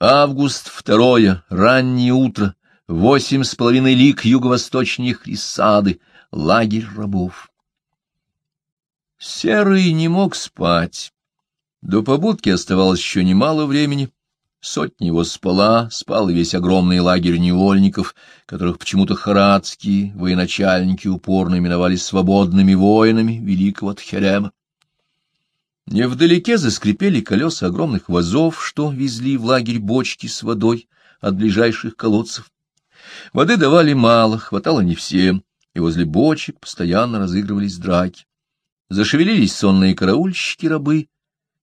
Август второе, раннее утро, восемь с половиной лиг юго-восточнее Хрисады, лагерь рабов. Серый не мог спать. До побудки оставалось еще немало времени. Сотня его спала, спал весь огромный лагерь невольников, которых почему-то харадские военачальники упорно именовали свободными воинами великого Тхерема. Невдалеке заскрипели колеса огромных вазов, что везли в лагерь бочки с водой от ближайших колодцев. Воды давали мало, хватало не всем, и возле бочек постоянно разыгрывались драки. Зашевелились сонные караульщики-рабы,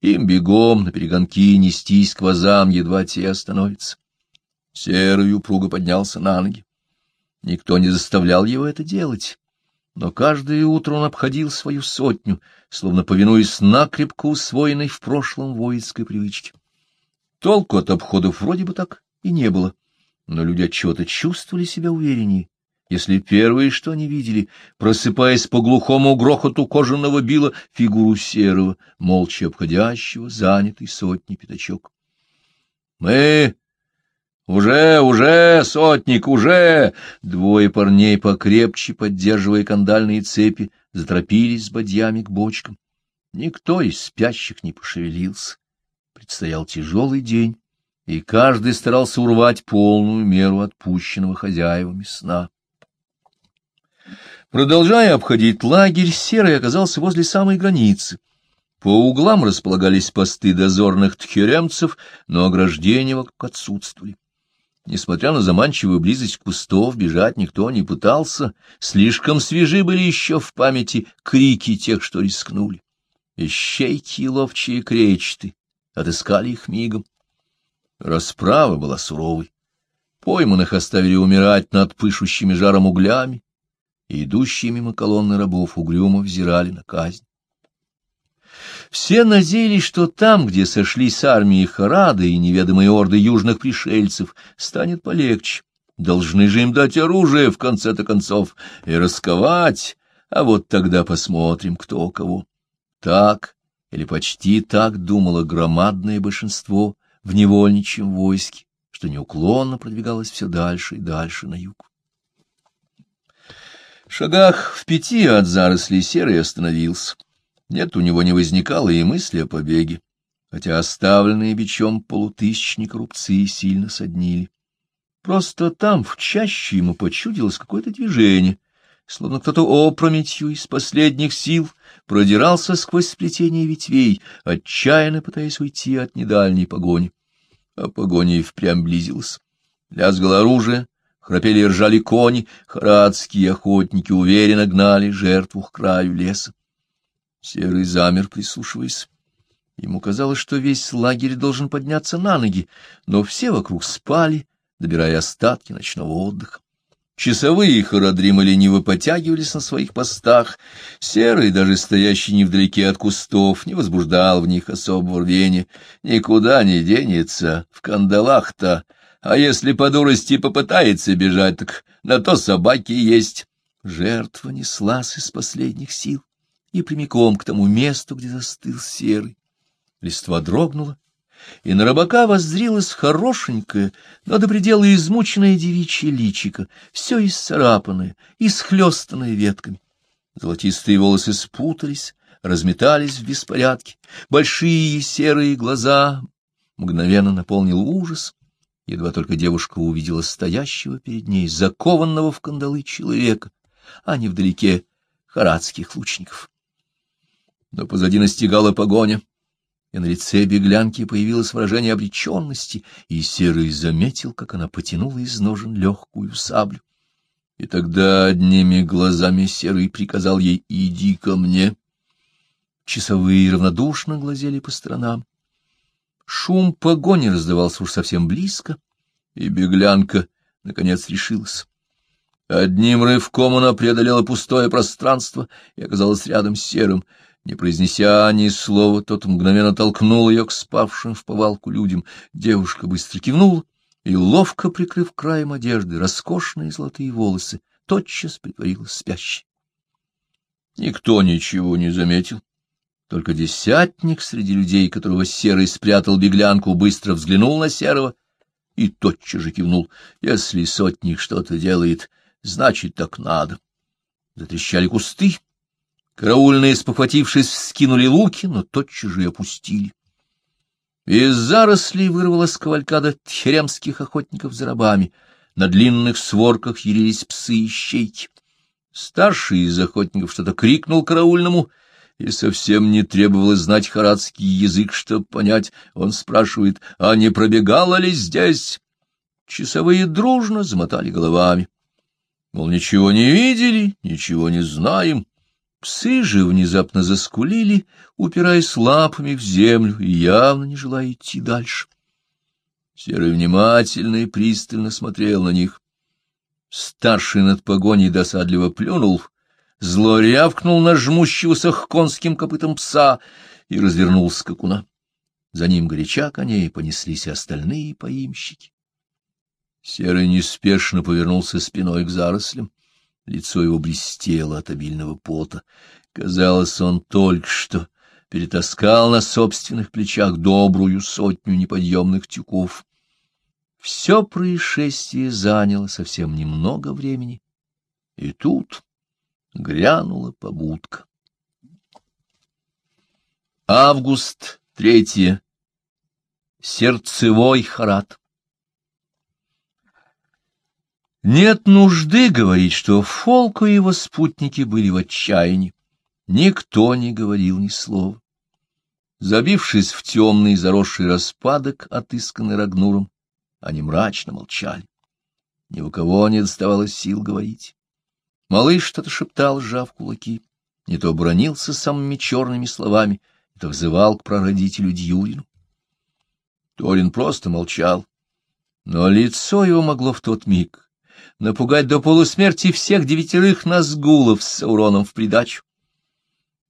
им бегом на перегонки нестись к вазам, едва те остановятся. Серый упруго поднялся на ноги. Никто не заставлял его это делать но каждое утро он обходил свою сотню, словно повинуясь накрепко усвоенной в прошлом воинской привычке. Толку от обходов вроде бы так и не было, но люди отчего-то чувствовали себя увереннее, если первые, что они видели, просыпаясь по глухому грохоту кожаного била, фигуру серого, молча обходящего, занятый сотни пятачок. — Мы «Уже, уже, сотник, уже!» Двое парней, покрепче поддерживая кандальные цепи, заторопились с бадьями к бочкам. Никто из спящих не пошевелился. Предстоял тяжелый день, и каждый старался урвать полную меру отпущенного хозяевами сна. Продолжая обходить лагерь, Серый оказался возле самой границы. По углам располагались посты дозорных тхеремцев, но ограждения вокруг отсутствовали. Несмотря на заманчивую близость кустов, бежать никто не пытался, слишком свежи были еще в памяти крики тех, что рискнули. Ищейки и ловчие кречеты отыскали их мигом. Расправа была суровой. Пойманных оставили умирать над пышущими жаром углями, и идущие мимо колонны рабов угрюмо взирали на казнь. Все надеялись, что там, где сошлись армии Харады и неведомые орды южных пришельцев, станет полегче. Должны же им дать оружие, в конце-то концов, и расковать, а вот тогда посмотрим, кто кого. Так, или почти так думало громадное большинство в невольничьем войске, что неуклонно продвигалось все дальше и дальше на юг. В шагах в пяти от зарослей серый остановился. Нет, у него не возникало и мысли о побеге, хотя оставленные бичом полутысячника рубцы сильно соднили. Просто там, в чаще, ему почудилось какое-то движение, словно кто-то опрометью из последних сил продирался сквозь сплетение ветвей, отчаянно пытаясь уйти от недальней погони. А погоня и впрямь близилась. Лязгало оружие, храпели и ржали кони, харадские охотники уверенно гнали жертву к краю леса. Серый замер, прислушиваясь. Ему казалось, что весь лагерь должен подняться на ноги, но все вокруг спали, добирая остатки ночного отдыха. Часовые хородрима лениво потягивались на своих постах. Серый, даже стоящий невдалеке от кустов, не возбуждал в них особого рвения. Никуда не денется, в кандалах-то. А если по дурости попытается бежать, так на то собаки есть. Жертва неслась из последних сил и прямиком к тому месту, где застыл серый. Листва дрогнула, и на рыбака воззрилась хорошенькая, но до предела измученная девичья личико, все исцарапанное, исхлестанное ветками. Золотистые волосы спутались, разметались в беспорядке, большие серые глаза мгновенно наполнил ужас. Едва только девушка увидела стоящего перед ней, закованного в кандалы человека, а не вдалеке харадских лучников но позади настигала погоня, и на лице беглянки появилось выражение обреченности, и Серый заметил, как она потянула из ножен легкую саблю. И тогда одними глазами Серый приказал ей «иди ко мне». Часовые равнодушно глазели по сторонам. Шум погони раздавался уж совсем близко, и беглянка, наконец, решилась. Одним рывком она преодолела пустое пространство и оказалась рядом с Серым — не произнеся ни слова, тот мгновенно толкнул ее к спавшим в повалку людям. Девушка быстро кивнула и, ловко прикрыв краем одежды роскошные золотые волосы, тотчас притворилась спящей. Никто ничего не заметил. Только десятник среди людей, которого Серый спрятал беглянку, быстро взглянул на Серого и тотчас же кивнул. Если сотник что-то делает, значит, так надо. Затрещали кусты. Караульные, спохватившись, скинули луки, но тотчас же и опустили. Из зарослей вырвалась кавалькада тхеремских охотников за рабами. На длинных сворках ярились псы и щейки. Старший из охотников что-то крикнул караульному, и совсем не требовалось знать харадский язык, чтобы понять. Он спрашивает, а не пробегало ли здесь? Часовые дружно замотали головами. Мол, ничего не видели, ничего не знаем. Псы же внезапно заскулили, упираясь лапами в землю и явно не желая идти дальше. Серый внимательно и пристально смотрел на них. Старший над погоней досадливо плюнул, зло рявкнул на жмущегося конским копытом пса и развернул скакуна. За ним горяча коней понеслись и остальные поимщики. Серый неспешно повернулся спиной к зарослям. Лицо его блестело от обильного пота. Казалось, он только что перетаскал на собственных плечах добрую сотню неподъемных тюков. Все происшествие заняло совсем немного времени, и тут грянула побудка. Август третье. Сердцевой харат. Нет нужды говорить, что Фолко и его спутники были в отчаянии. Никто не говорил ни слова. Забившись в темный заросший распадок, отысканный Рагнуром, они мрачно молчали. Ни у кого не доставалось сил говорить. Малыш что-то шептал, сжав кулаки, не то бронился самыми черными словами, не то взывал к прародителю Дьюрину. Торин просто молчал, но лицо его могло в тот миг напугать до полусмерти всех девятерых назгулов с уроном в придачу.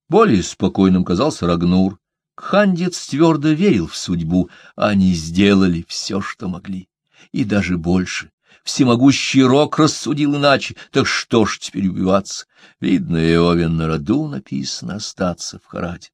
Более спокойным казался Рагнур. Кхандец твердо верил в судьбу, они сделали все, что могли, и даже больше. Всемогущий Рок рассудил иначе, так что ж теперь убиваться? Видно, Иовен на роду написано остаться в Хараде.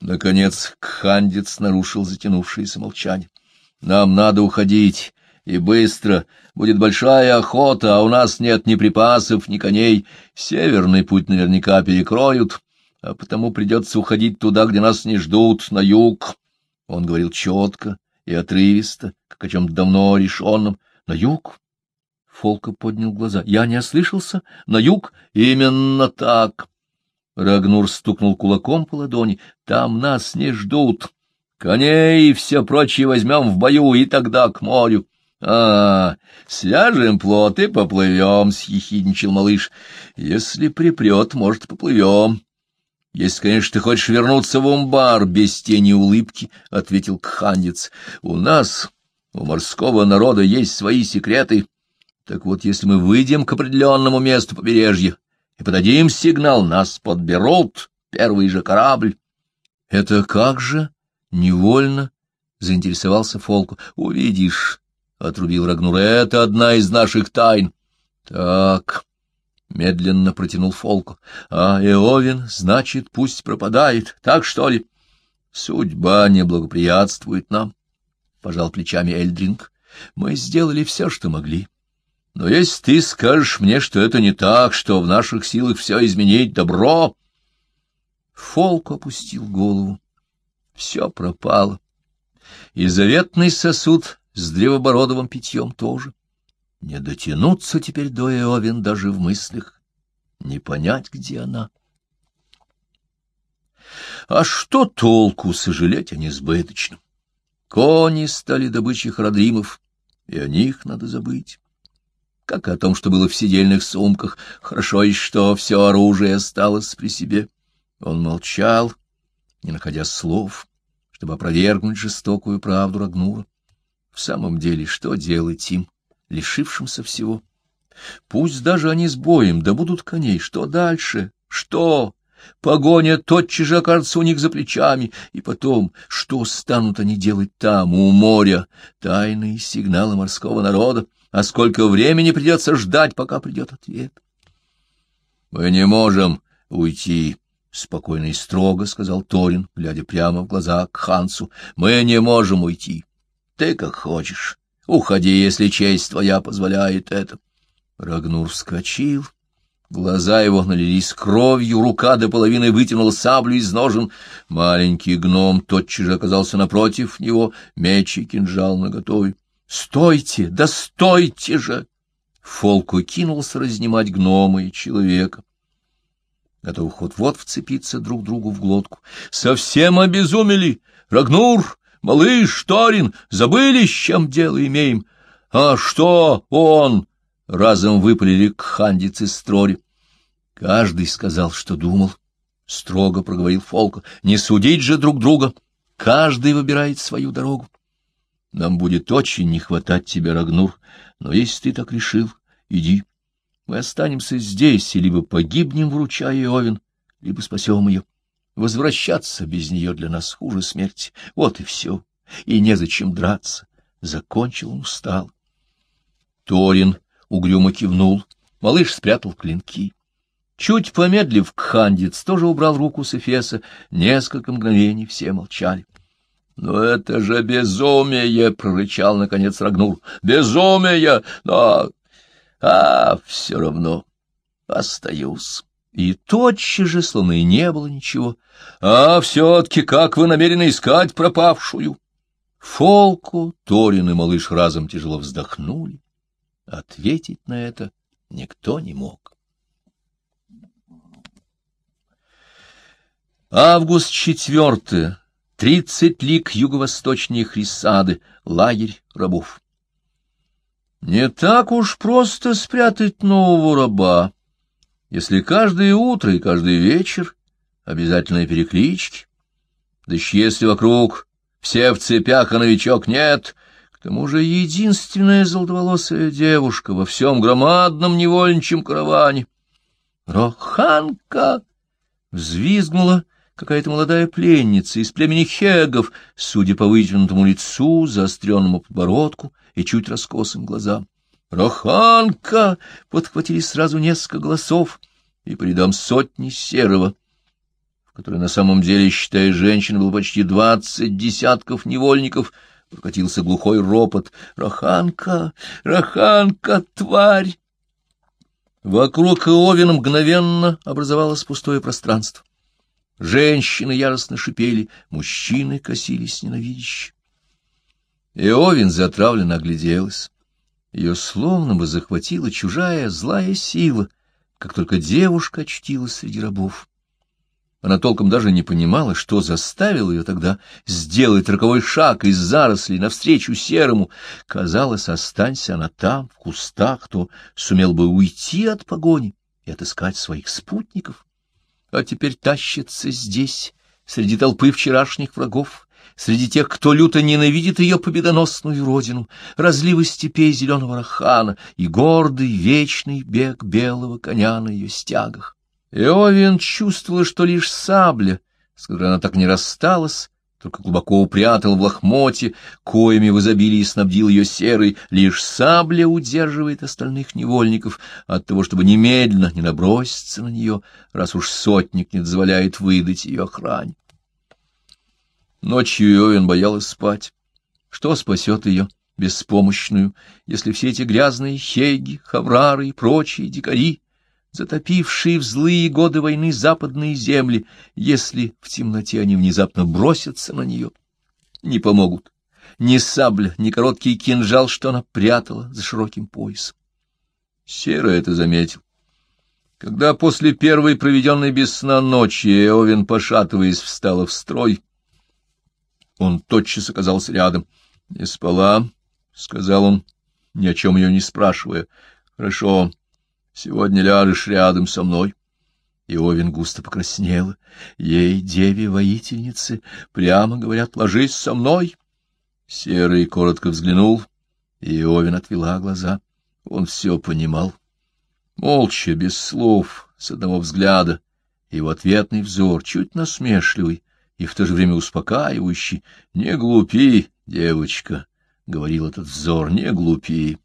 Наконец Кхандец нарушил затянувшееся молчание. — Нам надо уходить, и быстро. Будет большая охота, а у нас нет ни припасов, ни коней. Северный путь наверняка перекроют, а потому придется уходить туда, где нас не ждут, на юг. Он говорил четко и отрывисто, как о чем-то давно решенном. На юг? Фолка поднял глаза. Я не ослышался? На юг? Именно так. Рагнур стукнул кулаком по ладони. Там нас не ждут. Коней и все прочее возьмем в бою, и тогда к морю. — А, свяжем плот и поплывем, — съехидничал малыш. — Если припрет, может, поплывем. — Если, конечно, ты хочешь вернуться в умбар, — без тени улыбки, — ответил Кхандец. — У нас, у морского народа, есть свои секреты. Так вот, если мы выйдем к определенному месту побережья и подадим сигнал, нас подберут первый же корабль. — Это как же? — невольно заинтересовался Фолку. — Увидишь. — отрубил Рагнур. — Это одна из наших тайн. — Так, — медленно протянул Фолку. — А Эовин, значит, пусть пропадает. Так что ли? — Судьба не благоприятствует нам, — пожал плечами Эльдринг. — Мы сделали все, что могли. Но если ты скажешь мне, что это не так, что в наших силах все изменить, добро... Фолк опустил голову. Все пропало. И заветный сосуд с древобородовым питьем тоже. Не дотянуться теперь до Иовин даже в мыслях, не понять, где она. А что толку сожалеть о несбыточном? Кони стали добычей храдримов, и о них надо забыть. Как о том, что было в сидельных сумках, хорошо и что все оружие осталось при себе. Он молчал, не находя слов, чтобы опровергнуть жестокую правду Рагнура. В самом деле, что делать им, лишившимся всего? Пусть даже они с боем добудут коней, что дальше? Что? Погоня тотчас же окажется у них за плечами, и потом, что станут они делать там, у моря? Тайные сигналы морского народа, а сколько времени придется ждать, пока придет ответ? — Мы не можем уйти, — спокойно и строго сказал Торин, глядя прямо в глаза к Хансу. — Мы не можем уйти. Ты как хочешь. Уходи, если честь твоя позволяет это. Рагнур вскочил. Глаза его налились кровью, рука до половины вытянула саблю из ножен. Маленький гном тотчас же оказался напротив него, меч и кинжал наготове. — Стойте! Да стойте же! Фолку кинулся разнимать гнома и человека. Готовых вот-вот вцепиться друг другу в глотку. — Совсем обезумели! Рагнур! Малыш, Торин! Забыли, с чем дело имеем? — А что он? — разом выпалили к хандице строри. Каждый сказал, что думал. Строго проговорил Фолка. — Не судить же друг друга! Каждый выбирает свою дорогу. Нам будет очень не хватать тебя, Рагнур, но если ты так решил, иди. Мы останемся здесь и либо погибнем, вручая Овен, либо спасем ее. Возвращаться без нее для нас хуже смерти. Вот и все. И незачем драться. Закончил он устал. Торин угрюмо кивнул. Малыш спрятал клинки. Чуть помедлив, Кхандец тоже убрал руку с Эфеса. Несколько мгновений все молчали. «Но это же безумие!» — прорычал, наконец, Рагнур. «Безумие! Но... А, все равно остаюсь». И тотчас же, словно и не было ничего. «А все-таки как вы намерены искать пропавшую?» Фолку, Торин и малыш разом тяжело вздохнули. Ответить на это никто не мог. Август четвертый. Тридцать лик юго-восточнее Хрисады, лагерь рабов. Не так уж просто спрятать нового раба, если каждое утро и каждый вечер обязательные переклички, да еще если вокруг все в цепях, а новичок нет, к тому же единственная золотоволосая девушка во всем громадном невольничьем караване. Роханка взвизгнула, какая-то молодая пленница из племени Хегов, судя по вытянутому лицу, заостренному подбородку и чуть раскосым глазам. «Роханка!» — подхватили сразу несколько голосов, и по рядам сотни серого, в которой на самом деле, считая женщин, было почти двадцать десятков невольников, прокатился глухой ропот. «Роханка! Роханка! Тварь!» Вокруг Иовина мгновенно образовалось пустое пространство. Женщины яростно шипели, мужчины косились ненавидяще. Иовин затравленно огляделась. Ее словно бы захватила чужая злая сила, как только девушка очутилась среди рабов. Она толком даже не понимала, что заставило ее тогда сделать роковой шаг из зарослей навстречу серому. Казалось, останься она там, в кустах, то сумел бы уйти от погони и отыскать своих спутников а теперь тащится здесь, среди толпы вчерашних врагов, среди тех, кто люто ненавидит ее победоносную родину, разливы степей зеленого рахана и гордый вечный бег белого коня на ее стягах. Иовин чувствовала, что лишь сабля, с которой она так не рассталась, только глубоко упрятал в лохмоте, коими в изобилии снабдил ее серой, лишь сабля удерживает остальных невольников от того, чтобы немедленно не наброситься на нее, раз уж сотник не дозволяет выдать ее охране. Ночью Иовин боялась спать. Что спасет ее, беспомощную, если все эти грязные хейги, хаврары и прочие дикари затопившие в злые годы войны западные земли, если в темноте они внезапно бросятся на нее, не помогут ни сабля, ни короткий кинжал, что она прятала за широким поясом. Сера это заметил. Когда после первой проведенной без сна ночи Эовин, пошатываясь, встала в строй, он тотчас оказался рядом. — Не спала, — сказал он, ни о чем ее не спрашивая. — Хорошо, Сегодня ляжешь рядом со мной. Иовин густо покраснела. Ей, деве-воительнице, прямо говорят, ложись со мной. Серый коротко взглянул, и Иовин отвела глаза. Он все понимал. Молча, без слов, с одного взгляда, его ответный взор, чуть насмешливый и в то же время успокаивающий. «Не глупи, девочка», — говорил этот взор, — «не глупи».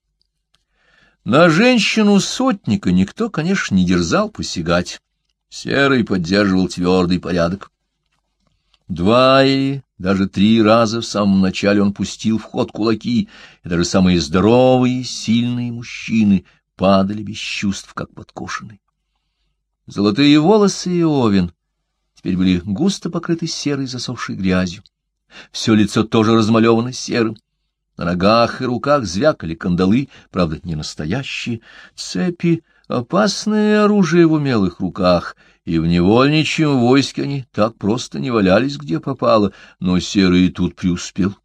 На женщину-сотника никто, конечно, не дерзал посягать. Серый поддерживал твердый порядок. Два или Даже три раза в самом начале он пустил в ход кулаки, и даже самые здоровые, сильные мужчины падали без чувств, как подкошенные. Золотые волосы и овен теперь были густо покрыты серой засохшей грязью. Все лицо тоже размалевано серым. На ногах и руках звякали кандалы, правда, не настоящие, цепи, опасное оружие в умелых руках, и в невольничьем войске они так просто не валялись, где попало, но серый тут преуспел.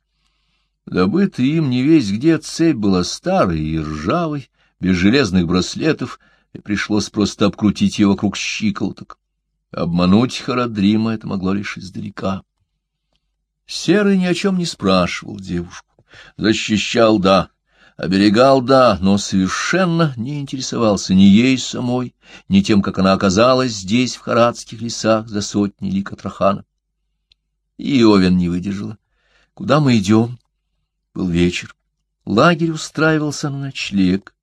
Добытый им не весь где цепь была старой и ржавой, без железных браслетов, и пришлось просто обкрутить ее вокруг щиколоток. Обмануть Харадрима это могло лишь издалека. Серый ни о чем не спрашивал девушку. Защищал, да, оберегал, да, но совершенно не интересовался ни ей самой, ни тем, как она оказалась здесь, в харадских лесах, за сотни лик от Рахана. И Овен не выдержала. Куда мы идем? Был вечер. Лагерь устраивался на ночлег.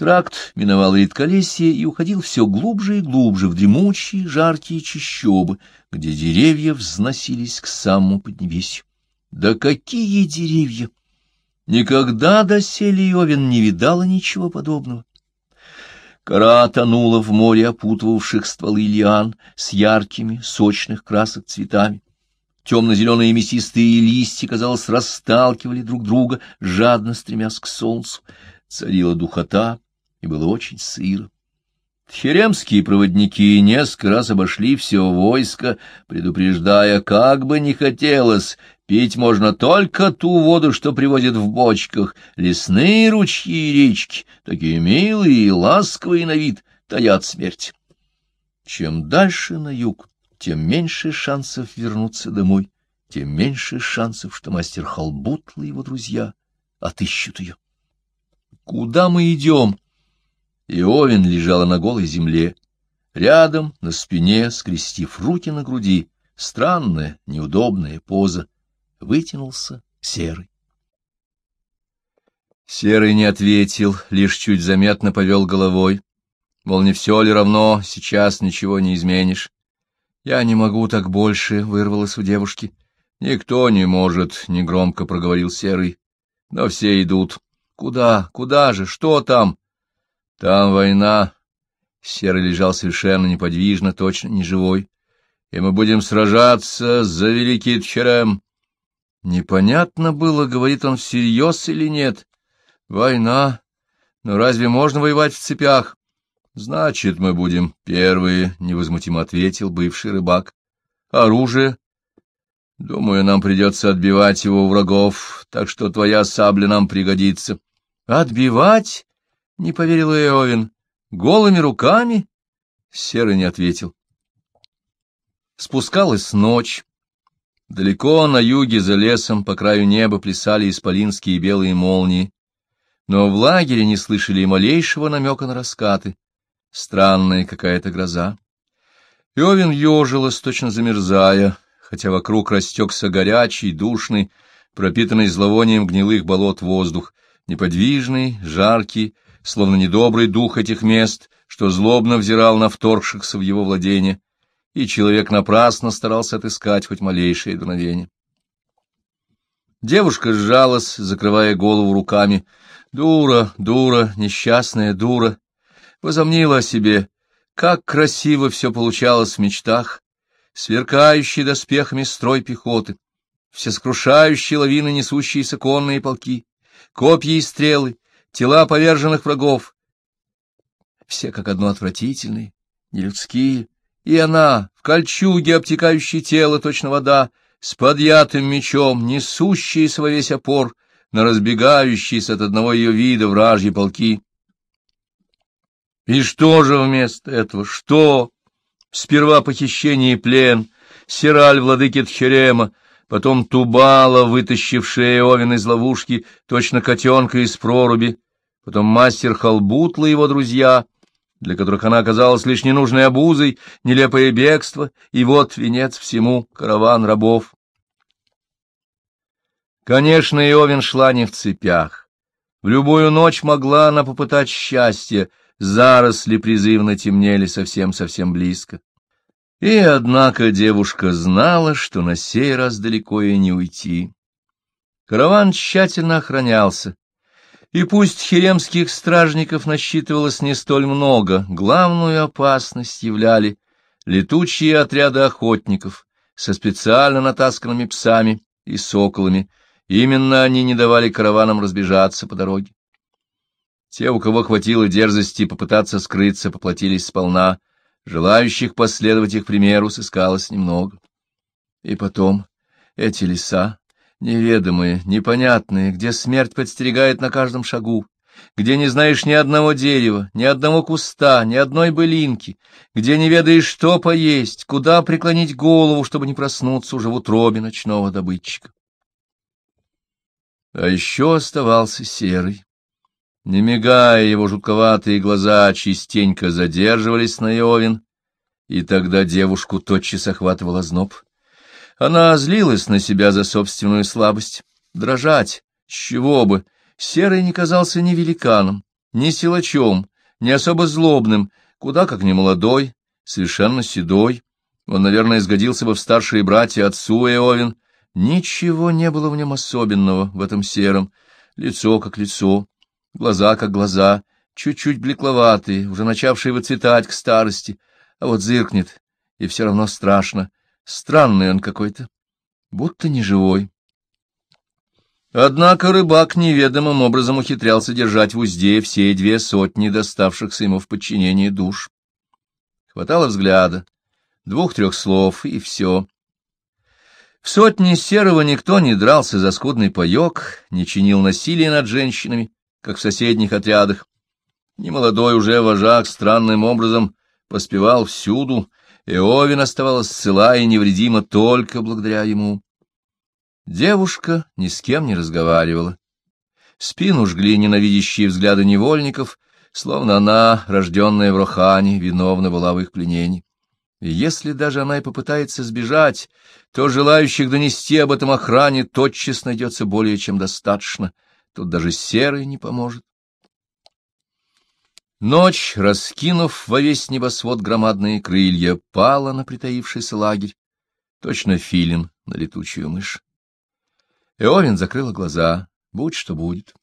Тракт миновал редколесье и уходил все глубже и глубже в дремучие жаркие чащобы, где деревья взносились к самому поднебесью. Да какие деревья! Никогда доселе Иовин не видала ничего подобного. Кора тонула в море опутывавших стволы лиан с яркими, сочных красок цветами. Темно-зеленые мясистые листья, казалось, расталкивали друг друга, жадно стремясь к солнцу. Царила духота, и было очень сыро. Тхеремские проводники несколько раз обошли все войско, предупреждая, как бы не хотелось, пить можно только ту воду, что привозят в бочках, лесные ручьи и речки, такие милые и ласковые на вид, таят смерть. Чем дальше на юг, тем меньше шансов вернуться домой, тем меньше шансов, что мастер Халбутла и его друзья отыщут ее. Куда мы идем? И Овен лежала на голой земле. Рядом, на спине, скрестив руки на груди, странная, неудобная поза, вытянулся серый. Серый не ответил, лишь чуть заметно повел головой. Мол, не все ли равно, сейчас ничего не изменишь. «Я не могу так больше», — вырвалось у девушки. «Никто не может», — негромко проговорил Серый. «Но все идут. Куда? Куда же? Что там?» Там война. Серый лежал совершенно неподвижно, точно не живой. И мы будем сражаться за великий Тчерем. Непонятно было, говорит он всерьез или нет. Война. Но разве можно воевать в цепях? Значит, мы будем первые, — невозмутимо ответил бывший рыбак. Оружие? Думаю, нам придется отбивать его у врагов, так что твоя сабля нам пригодится. Отбивать? Не поверил Иовин. Голыми руками? Серый не ответил. Спускалась ночь. Далеко на юге за лесом по краю неба плясали исполинские белые молнии. Но в лагере не слышали и малейшего намека на раскаты. Странная какая-то гроза. Иовин ежилась, точно замерзая, хотя вокруг растекся горячий, душный, пропитанный зловонием гнилых болот воздух, неподвижный, жаркий, словно недобрый дух этих мест, что злобно взирал на вторгшихся в его владение, и человек напрасно старался отыскать хоть малейшее дуновение. Девушка сжалась, закрывая голову руками. Дура, дура, несчастная дура. Возомнила о себе. Как красиво все получалось в мечтах. Сверкающий доспехами строй пехоты, все скрушающие лавины несущиеся конные полки, копья и стрелы, тела поверженных врагов. Все как одно отвратительные, нелюдские, и она, в кольчуге, обтекающей тело, точно вода, с подъятым мечом, несущаяся во весь опор, на разбегающиеся от одного ее вида вражьи полки. И что же вместо этого? Что? Сперва похищение и плен, Сираль владыки Тхерема, потом Тубала, вытащившая Овен из ловушки, точно котенка из проруби, потом мастер Халбутла и его друзья, для которых она оказалась лишь ненужной обузой, нелепое бегство, и вот венец всему — караван рабов. Конечно, Иовин шла не в цепях. В любую ночь могла она попытать счастье, заросли призывно темнели совсем-совсем близко. И, однако, девушка знала, что на сей раз далеко и не уйти. Караван тщательно охранялся, и пусть херемских стражников насчитывалось не столь много, главную опасность являли летучие отряды охотников со специально натасканными псами и соколами. Именно они не давали караванам разбежаться по дороге. Те, у кого хватило дерзости попытаться скрыться, поплатились сполна — Желающих последовать их примеру сыскалось немного. И потом эти леса, неведомые, непонятные, где смерть подстерегает на каждом шагу, где не знаешь ни одного дерева, ни одного куста, ни одной былинки, где не ведаешь, что поесть, куда преклонить голову, чтобы не проснуться уже в утробе ночного добытчика. А еще оставался серый. Не мигая, его жутковатые глаза частенько задерживались на Иовин, и тогда девушку тотчас охватывал озноб. Она злилась на себя за собственную слабость. Дрожать, с чего бы, Серый не казался ни великаном, ни силачом, ни особо злобным, куда как не молодой, совершенно седой. Он, наверное, сгодился бы в старшие братья отцу Иовин. Ничего не было в нем особенного, в этом сером. Лицо как лицо, глаза как глаза, чуть-чуть блекловатые, уже начавшие выцветать к старости, а вот зыркнет, и все равно страшно. Странный он какой-то, будто не живой. Однако рыбак неведомым образом ухитрялся держать в узде все две сотни доставшихся ему в подчинение душ. Хватало взгляда, двух-трех слов, и все. В сотне серого никто не дрался за скудный паек, не чинил насилия над женщинами, как в соседних отрядах. Немолодой уже вожак странным образом поспевал всюду, и Овен оставалась цела и невредима только благодаря ему. Девушка ни с кем не разговаривала. Спину жгли ненавидящие взгляды невольников, словно она, рожденная в Рохане, виновна была в их пленении. И если даже она и попытается сбежать, то желающих донести об этом охране тотчас найдется более чем достаточно — Тут даже серый не поможет. Ночь, раскинув во весь небосвод громадные крылья, пала на притаившийся лагерь, точно филин на летучую мышь. Эовин закрыла глаза, будь что будет.